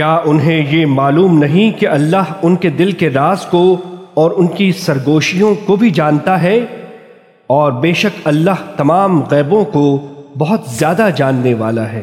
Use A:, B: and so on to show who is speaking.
A: کیا انہیں یہ معلوم نہیں کہ اللہ ان کے دل کے راز کو اور ان کی سرگوشیوں کو بھی جانتا ہے؟ اور بے شک اللہ تمام غیبوں کو بہت زیادہ جاننے والا ہے۔